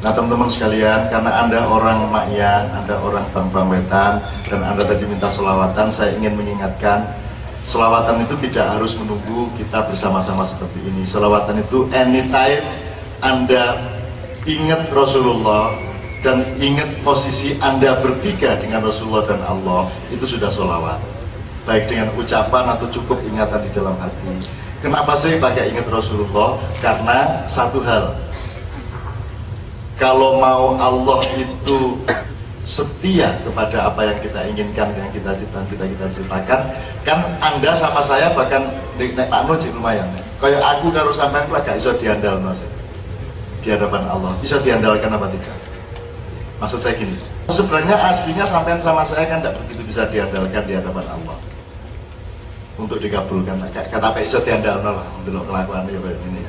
Nah teman-teman sekalian, karena Anda orang Makya, Anda orang Bang-Bang Wetan, dan Anda tadi minta selawatan, saya ingin mengingatkan, selawatan itu tidak harus menunggu kita bersama-sama seperti ini. Selawatan itu anytime Anda ingat Rasulullah, dan ingat posisi Anda bertiga dengan Rasulullah dan Allah, itu sudah selawat. Baik dengan ucapan atau cukup ingatan di dalam hati. Kenapa saya pakai ingat Rasulullah? Karena satu hal, kalau mau Allah itu setia kepada apa yang kita inginkan yang kita ciptakan kita kita ciptakan kan anda sama saya bahkan naik Pak Nuji lumayan. Kayak aku kalau sampai itu agak iso diandal mas. Di hadapan Allah. Bisa diandalkan apa tidak? Maksud saya gini sebenarnya aslinya sampai sama saya kan tidak begitu bisa diandalkan di hadapan Allah. Untuk dikabulkan. Kata Pak iso diandal lah untuk kelakuan ini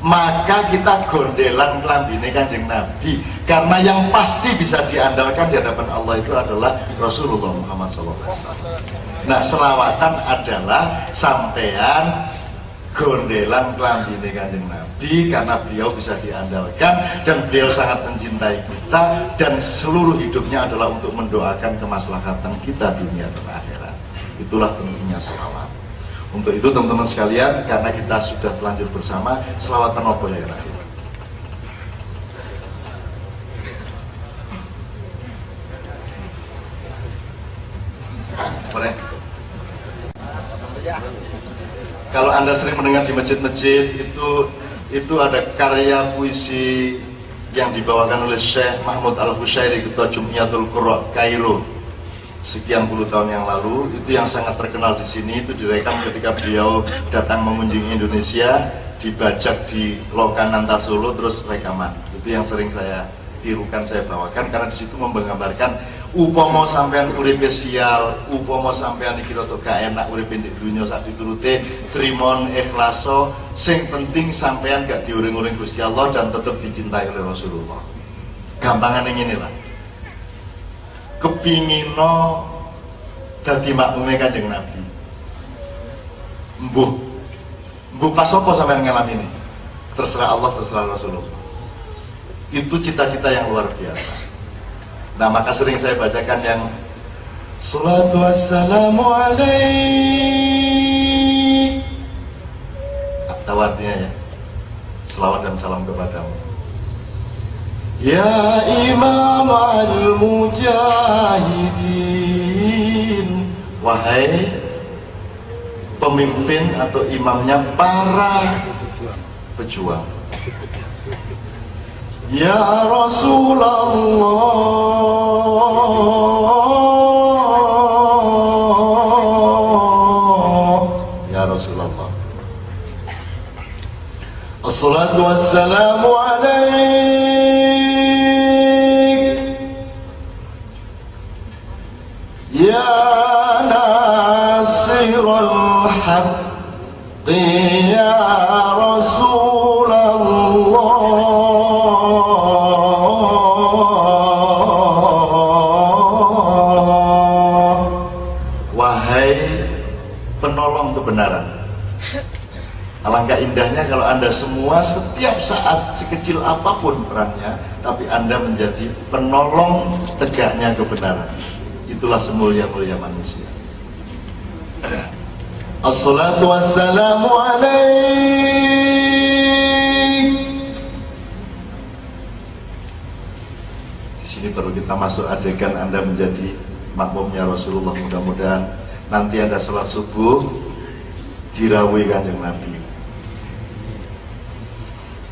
maka kita gondelan kelambine kanjeng Nabi. Karena yang pasti bisa diandalkan di hadapan Allah itu adalah Rasulullah Muhammad SAW nah selawatan adalah sampean gondelan kelambine kanjeng Nabi karena beliau bisa diandalkan dan beliau sangat mencintai kita dan seluruh hidupnya adalah untuk mendoakan kemaslahatan kita dunia dan akhirat. Itulah tentunya selawat untuk itu teman-teman sekalian, karena kita sudah telanjur bersama, selawatan apa ya? Boleh? Kalau anda sering mendengar di masjid-masjid itu itu ada karya puisi yang dibawakan oleh Syekh Mahmud Al Hushairi Ketua Jumiatul Qurra Kairo sekian puluh tahun yang lalu. Itu yang sangat terkenal di sini itu direkam ketika beliau datang mengunjungi Indonesia dibajak di Lokananta Solo terus rekaman. Itu yang sering saya tirukan saya bawakan karena di situ menggambarkan upomo sampean uripe sial upomo sampean iki rada gak enak uripe di dunia sak diturute trimon ikhlaso sing penting sampean gak diuring-uring Gusti Allah dan tetap dicintai oleh Rasulullah. Gampangan yang inilah kepingino dadi makmume Kanjeng Nabi. Mbuh. Mbuh pas apa sampean ngalami ini? Terserah Allah, terserah Rasulullah. Itu cita-cita yang luar biasa. Nah, maka sering saya bacakan yang Salatu wassalamu alaih Tahu ya Selawat dan salam kepadamu Ya Imam al-Mujahidin. Wahai pemimpin atau imamnya para pejuang. Ya Rasulullah الحق يا رسول الله Wahai penolong kebenaran Alangkah indahnya kalau Anda semua setiap saat sekecil apapun perannya Tapi Anda menjadi penolong tegaknya kebenaran Itulah semulia-mulia manusia. Assalatu wassalamu. Di sini baru kita masuk adegan Anda menjadi makmumnya Rasulullah mudah-mudahan nanti Anda sholat subuh dirawi kanjeng Nabi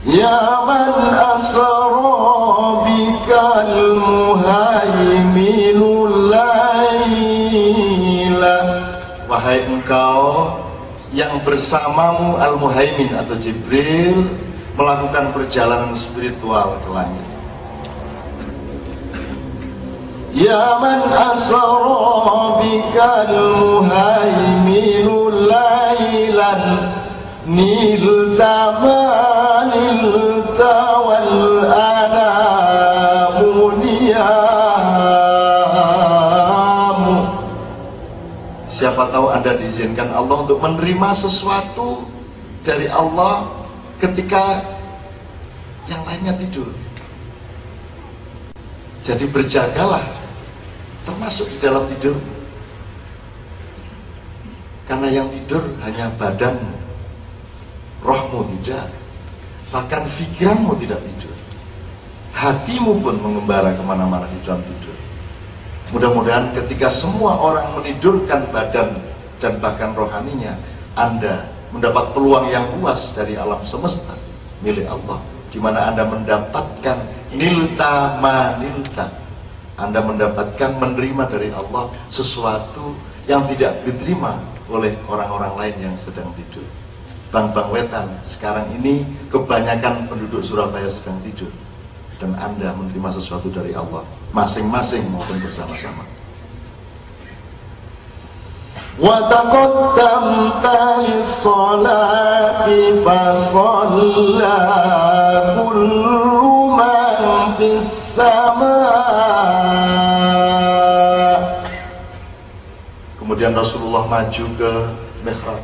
Ya man asra bikal muhaiminu muhaiminul Wahai engkau yang bersamamu Al-Muhaimin atau Jibril melakukan perjalanan spiritual ke langit. Ya man asra bika al-muhaiminu laylan nilta ma Siapa tahu Anda diizinkan Allah untuk menerima sesuatu dari Allah ketika yang lainnya tidur. Jadi berjagalah termasuk di dalam tidur. Karena yang tidur hanya badanmu, rohmu tidak, bahkan pikiranmu tidak tidur. Hatimu pun mengembara ke mana-mana di dalam tidur. Mudah-mudahan ketika semua orang menidurkan badan dan bahkan rohaninya, Anda mendapat peluang yang luas dari alam semesta milik Allah di mana Anda mendapatkan nilta manilta Anda mendapatkan menerima dari Allah sesuatu yang tidak diterima oleh orang-orang lain yang sedang tidur. Bang-bang wetan sekarang ini kebanyakan penduduk Surabaya sedang tidur dan Anda menerima sesuatu dari Allah masing-masing maupun bersama-sama وتقدمت للصلاة فصلى كل من في السماء Kemudian Rasulullah maju ke mihrab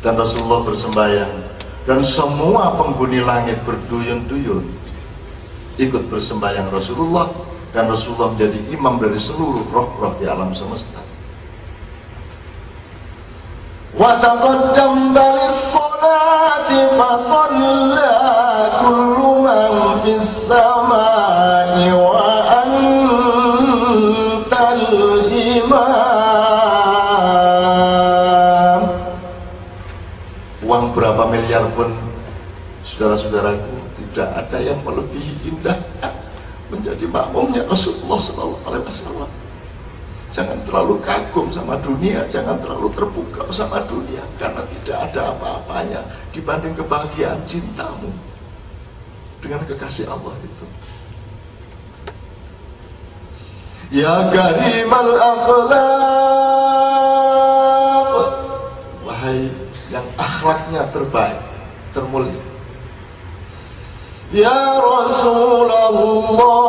dan Rasulullah bersembahyang dan semua penghuni langit berduyun-duyun ikut bersembahyang Rasulullah dan Rasulullah menjadi imam dari seluruh roh-roh di alam semesta. وتقدمت للصلاة فصلى كل من في السماء وأنت الإمام Uang berapa miliar pun saudara-saudaraku tidak ada yang melebihi indah menjadi makmumnya Rasulullah Sallallahu Alaihi Wasallam. Jangan terlalu kagum sama dunia, jangan terlalu terbuka sama dunia karena tidak ada apa-apanya dibanding kebahagiaan cintamu dengan kekasih Allah itu. Ya karimal akhlaq Wahai yang akhlaknya terbaik, termulia. يا رسول الله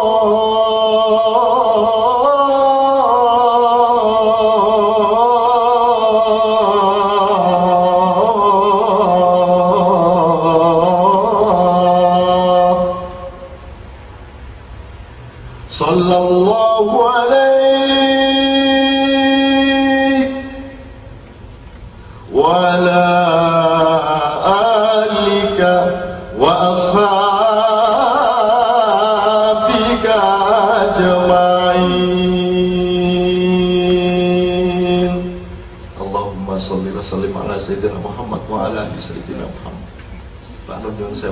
صلى الله عليه وعلى آلك وأصحابك 不用谢